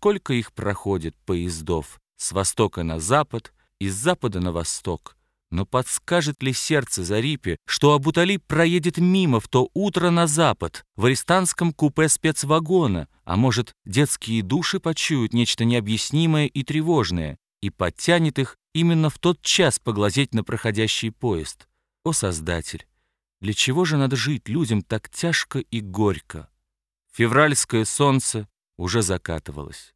сколько их проходит поездов с востока на запад, из запада на восток. Но подскажет ли сердце Зарипе, что Абуталиб проедет мимо в то утро на запад, в арестанском купе спецвагона, а может, детские души почуют нечто необъяснимое и тревожное, и подтянет их именно в тот час поглазеть на проходящий поезд? О, Создатель! Для чего же надо жить людям так тяжко и горько? Февральское солнце уже закатывалось.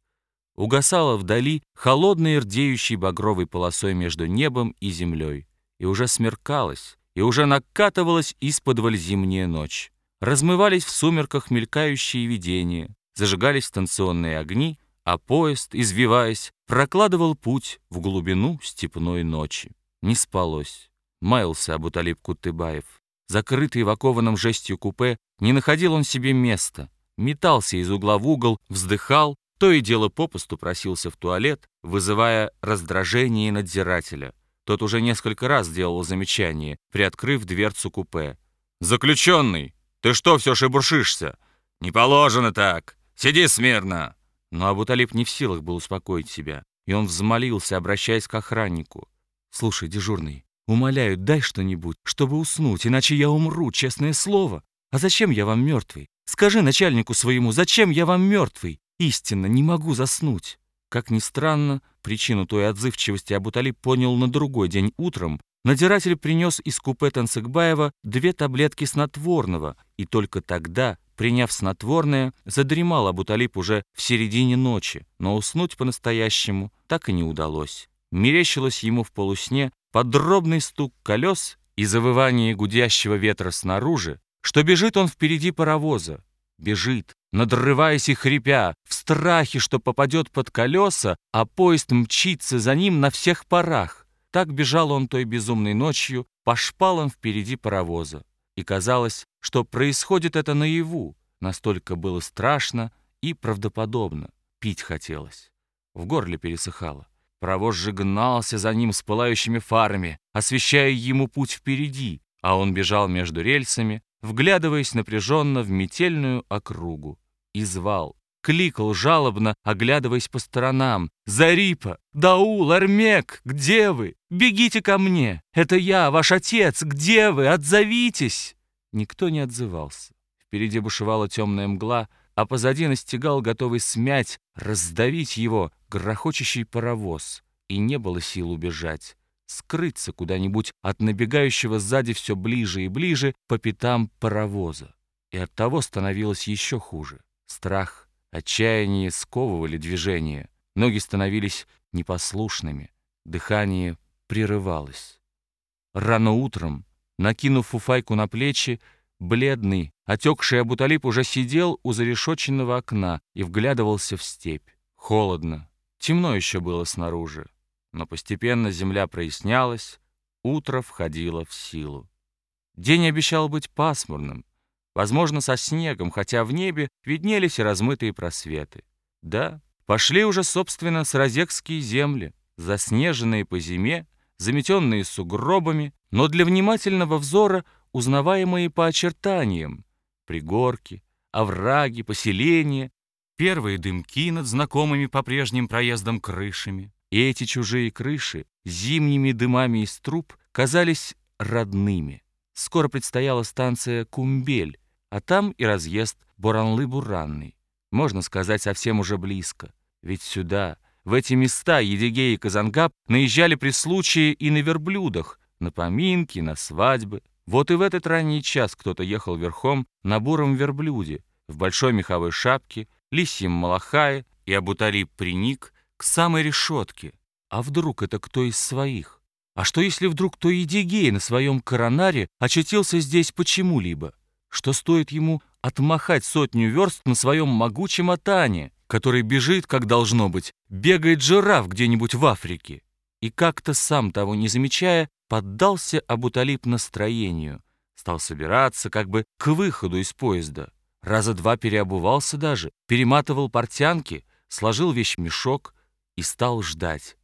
Угасало вдали холодной рдеющей багровой полосой между небом и землей. И уже смеркалось, и уже накатывалась из-под зимняя ночь. Размывались в сумерках мелькающие видения, зажигались станционные огни, а поезд, извиваясь, прокладывал путь в глубину степной ночи. Не спалось. Маялся Абуталиб Кутыбаев. Закрытый в окованном жестью купе, не находил он себе места. Метался из угла в угол, вздыхал, то и дело попусту просился в туалет, вызывая раздражение надзирателя. Тот уже несколько раз делал замечание, приоткрыв дверцу купе. «Заключенный, ты что все шебуршишься? Не положено так! Сиди смирно!» Но Абуталип не в силах был успокоить себя, и он взмолился, обращаясь к охраннику. «Слушай, дежурный, умоляю, дай что-нибудь, чтобы уснуть, иначе я умру, честное слово. А зачем я вам мертвый? Скажи начальнику своему, зачем я вам мертвый? Истинно, не могу заснуть. Как ни странно, причину той отзывчивости Абутали понял на другой день утром. Надиратель принес из купе Танцыгбаева две таблетки снотворного, и только тогда, приняв снотворное, задремал Абуталип уже в середине ночи, но уснуть по-настоящему так и не удалось. Мерещилось ему в полусне подробный стук колес и завывание гудящего ветра снаружи, что бежит он впереди паровоза, бежит, надрываясь и хрипя, в страхе, что попадет под колеса, а поезд мчится за ним на всех парах. Так бежал он той безумной ночью по шпалам впереди паровоза. И казалось, что происходит это наяву. Настолько было страшно и правдоподобно. Пить хотелось. В горле пересыхало. Паровоз же гнался за ним с пылающими фарами, освещая ему путь впереди, а он бежал между рельсами, вглядываясь напряженно в метельную округу и звал, кликал жалобно, оглядываясь по сторонам. «Зарипа! Даул! Армек! Где вы? Бегите ко мне! Это я, ваш отец! Где вы? Отзовитесь!» Никто не отзывался. Впереди бушевала темная мгла, а позади настигал, готовый смять, раздавить его, грохочущий паровоз. И не было сил убежать, скрыться куда-нибудь от набегающего сзади все ближе и ближе по пятам паровоза. И оттого становилось еще хуже. Страх, отчаяние сковывали движение. Ноги становились непослушными. Дыхание прерывалось. Рано утром, накинув фуфайку на плечи, бледный, отекший Абуталип уже сидел у зарешоченного окна и вглядывался в степь. Холодно, темно еще было снаружи, но постепенно земля прояснялась, утро входило в силу. День обещал быть пасмурным, возможно, со снегом, хотя в небе виднелись и размытые просветы. Да, пошли уже, собственно, сразекские земли, заснеженные по зиме, заметенные сугробами, но для внимательного взора узнаваемые по очертаниям. Пригорки, овраги, поселения, первые дымки над знакомыми по прежним проездам крышами. И эти чужие крыши зимними дымами из труб казались родными. Скоро предстояла станция Кумбель, а там и разъезд Буранлы-Буранный. Можно сказать, совсем уже близко. Ведь сюда, в эти места Едигей и Казангаб наезжали при случае и на верблюдах, на поминки, на свадьбы. Вот и в этот ранний час кто-то ехал верхом на буром верблюде, в большой меховой шапке, лисьем малахае, и Абуталиб приник самой решетке. А вдруг это кто из своих? А что если вдруг то Едигей на своем коронаре очутился здесь почему-либо? что стоит ему отмахать сотню верст на своем могучем атане, который бежит, как должно быть, бегает жираф где-нибудь в Африке. И как-то сам того не замечая, поддался Абуталип настроению, стал собираться как бы к выходу из поезда. Раза два переобувался даже, перематывал портянки, сложил вещь в мешок и стал ждать.